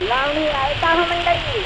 लावणी ऐका हो मंडळी